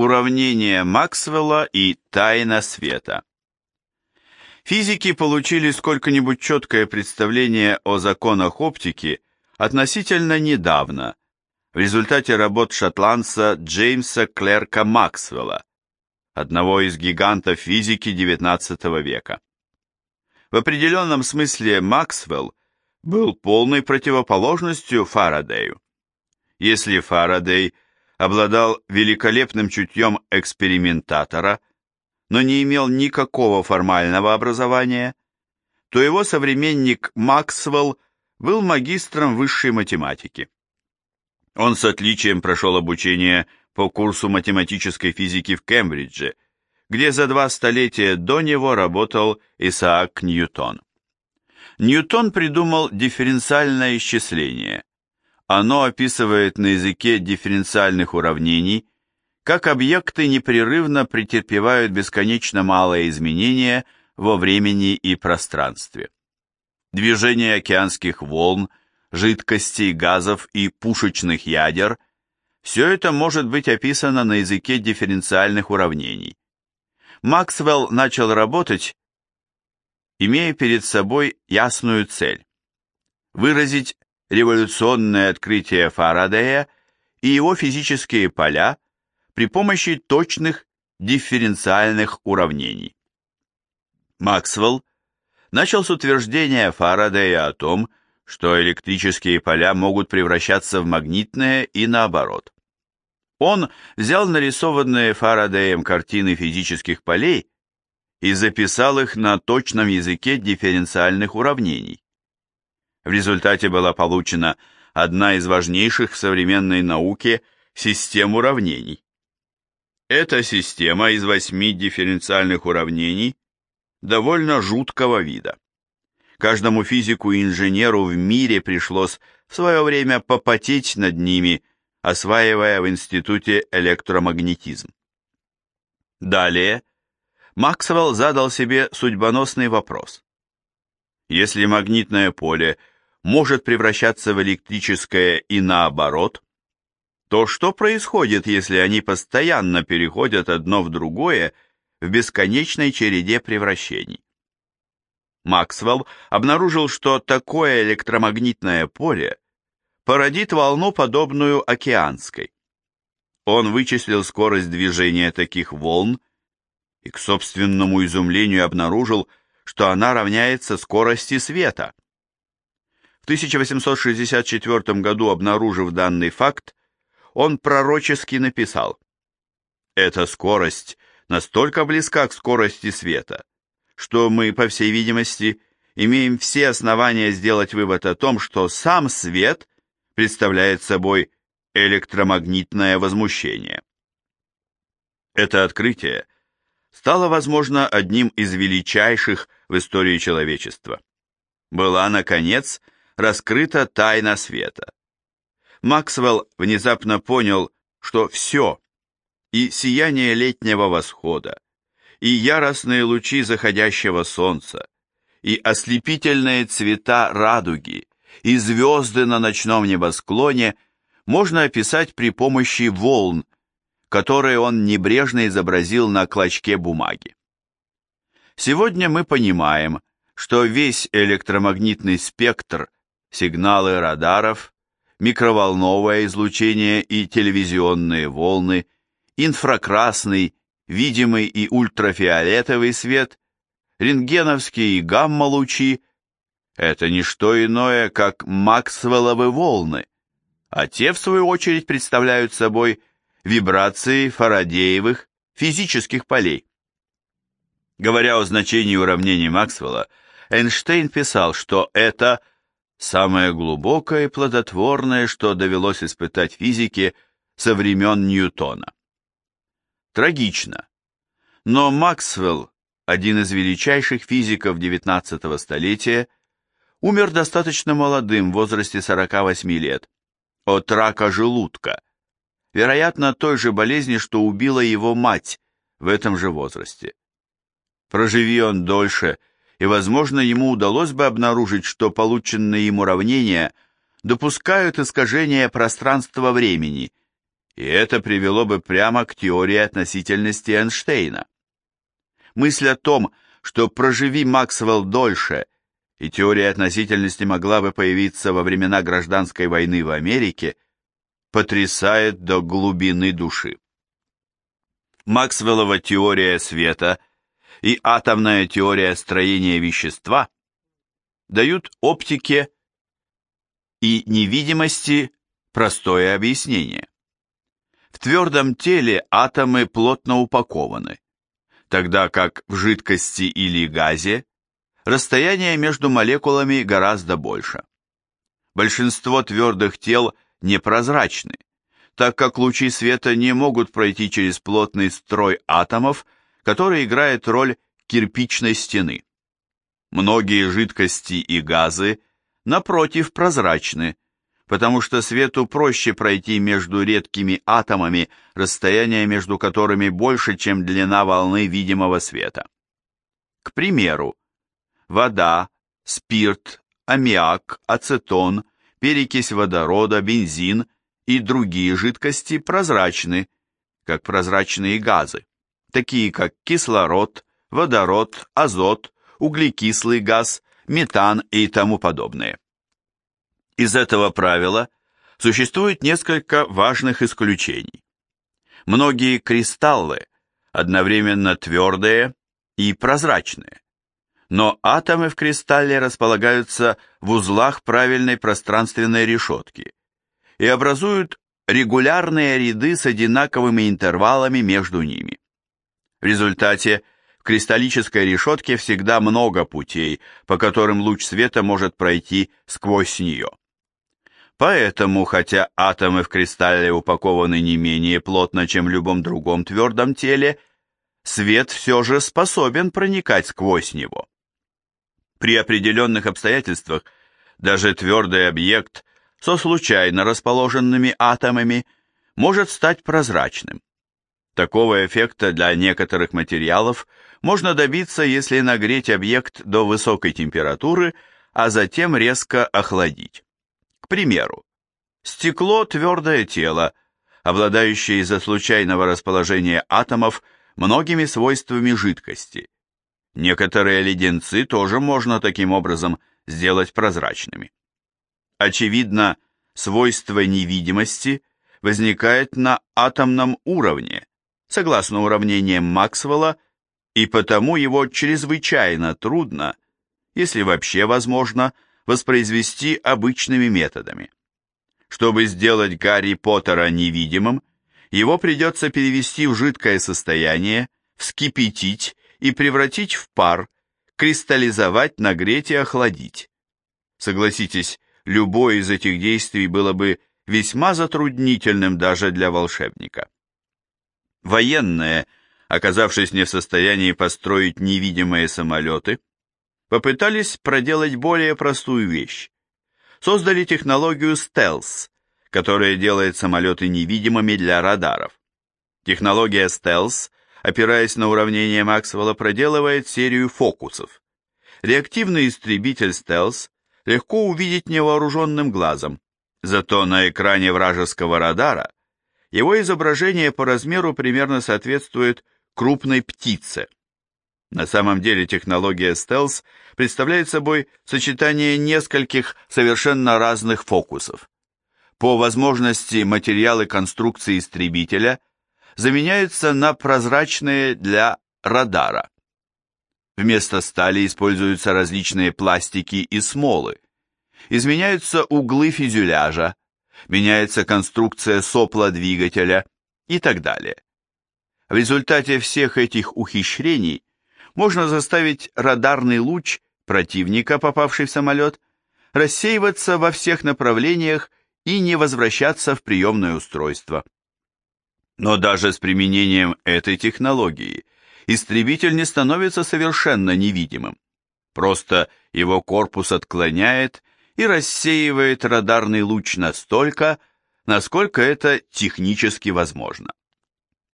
Уравнение Максвелла и тайна света. Физики получили сколько-нибудь четкое представление о законах оптики относительно недавно, в результате работ шотландца Джеймса Клерка Максвелла, одного из гигантов физики XIX века. В определенном смысле Максвелл был полной противоположностью Фарадею. Если Фарадей обладал великолепным чутьем экспериментатора, но не имел никакого формального образования, то его современник Максвелл был магистром высшей математики. Он с отличием прошел обучение по курсу математической физики в Кембридже, где за два столетия до него работал Исаак Ньютон. Ньютон придумал дифференциальное исчисление. Оно описывает на языке дифференциальных уравнений, как объекты непрерывно претерпевают бесконечно малые изменения во времени и пространстве. Движение океанских волн, жидкостей, газов и пушечных ядер – все это может быть описано на языке дифференциальных уравнений. Максвелл начал работать имея перед собой ясную цель – выразить революционное открытие Фарадея и его физические поля при помощи точных дифференциальных уравнений. Максвелл начал с утверждения Фарадея о том, что электрические поля могут превращаться в магнитные и наоборот. Он взял нарисованные Фарадеем картины физических полей и записал их на точном языке дифференциальных уравнений. В результате была получена одна из важнейших в современной науке систем уравнений. Эта система из восьми дифференциальных уравнений довольно жуткого вида. Каждому физику и инженеру в мире пришлось в свое время попотеть над ними, осваивая в институте электромагнетизм. Далее Максвелл задал себе судьбоносный вопрос. Если магнитное поле может превращаться в электрическое и наоборот, то что происходит, если они постоянно переходят одно в другое в бесконечной череде превращений? Максвелл обнаружил, что такое электромагнитное поле породит волну, подобную океанской. Он вычислил скорость движения таких волн и к собственному изумлению обнаружил, что она равняется скорости света. В 1864 году, обнаружив данный факт, он пророчески написал «Эта скорость настолько близка к скорости света, что мы, по всей видимости, имеем все основания сделать вывод о том, что сам свет представляет собой электромагнитное возмущение». Это открытие – стало, возможно, одним из величайших в истории человечества. Была, наконец, раскрыта тайна света. Максвелл внезапно понял, что все, и сияние летнего восхода, и яростные лучи заходящего солнца, и ослепительные цвета радуги, и звезды на ночном небосклоне можно описать при помощи волн, которые он небрежно изобразил на клочке бумаги. Сегодня мы понимаем, что весь электромагнитный спектр, сигналы радаров, микроволновое излучение и телевизионные волны, инфракрасный, видимый и ультрафиолетовый свет, рентгеновские и гамма-лучи – это не что иное, как Максвелловы волны, а те, в свою очередь, представляют собой вибрации фарадеевых физических полей. Говоря о значении уравнений Максвелла, Эйнштейн писал, что это самое глубокое и плодотворное, что довелось испытать физике со времен Ньютона. Трагично. Но Максвелл, один из величайших физиков XIX столетия, умер достаточно молодым, в возрасте 48 лет, от рака желудка, вероятно, той же болезни, что убила его мать в этом же возрасте. Проживи он дольше, и, возможно, ему удалось бы обнаружить, что полученные им уравнения допускают искажение пространства-времени, и это привело бы прямо к теории относительности Эйнштейна. Мысль о том, что проживи Максвелл дольше, и теория относительности могла бы появиться во времена гражданской войны в Америке, потрясает до глубины души. Максвеллова теория света и атомная теория строения вещества дают оптике и невидимости простое объяснение. В твердом теле атомы плотно упакованы, тогда как в жидкости или газе расстояние между молекулами гораздо больше. Большинство твердых тел непрозрачны, так как лучи света не могут пройти через плотный строй атомов, который играет роль кирпичной стены. Многие жидкости и газы, напротив, прозрачны, потому что свету проще пройти между редкими атомами, расстояние между которыми больше, чем длина волны видимого света. К примеру, вода, спирт, аммиак, ацетон, перекись водорода, бензин – и другие жидкости прозрачны, как прозрачные газы, такие как кислород, водород, азот, углекислый газ, метан и тому подобное. Из этого правила существует несколько важных исключений. Многие кристаллы одновременно твердые и прозрачные, но атомы в кристалле располагаются в узлах правильной пространственной решетки, и образуют регулярные ряды с одинаковыми интервалами между ними. В результате в кристаллической решетке всегда много путей, по которым луч света может пройти сквозь нее. Поэтому, хотя атомы в кристалле упакованы не менее плотно, чем в любом другом твердом теле, свет все же способен проникать сквозь него. При определенных обстоятельствах даже твердый объект со случайно расположенными атомами может стать прозрачным. Такого эффекта для некоторых материалов можно добиться, если нагреть объект до высокой температуры, а затем резко охладить. К примеру, стекло – твердое тело, обладающее из-за случайного расположения атомов многими свойствами жидкости. Некоторые леденцы тоже можно таким образом сделать прозрачными. Очевидно, свойство невидимости возникает на атомном уровне, согласно уравнениям Максвелла, и потому его чрезвычайно трудно, если вообще возможно, воспроизвести обычными методами. Чтобы сделать Гарри Поттера невидимым, его придется перевести в жидкое состояние, вскипятить и превратить в пар, кристаллизовать, нагреть и охладить. Согласитесь, любое из этих действий было бы весьма затруднительным даже для волшебника. Военные, оказавшись не в состоянии построить невидимые самолеты, попытались проделать более простую вещь. Создали технологию стелс, которая делает самолеты невидимыми для радаров. Технология стелс, опираясь на уравнение Максвелла, проделывает серию фокусов. Реактивный истребитель стелс легко увидеть невооруженным глазом, зато на экране вражеского радара его изображение по размеру примерно соответствует крупной птице. На самом деле технология стелс представляет собой сочетание нескольких совершенно разных фокусов. По возможности материалы конструкции истребителя заменяются на прозрачные для радара. Вместо стали используются различные пластики и смолы. Изменяются углы фюзеляжа, меняется конструкция сопла двигателя и так далее. В результате всех этих ухищрений можно заставить радарный луч противника, попавший в самолет, рассеиваться во всех направлениях и не возвращаться в приемное устройство. Но даже с применением этой технологии – истребитель не становится совершенно невидимым. Просто его корпус отклоняет и рассеивает радарный луч настолько, насколько это технически возможно.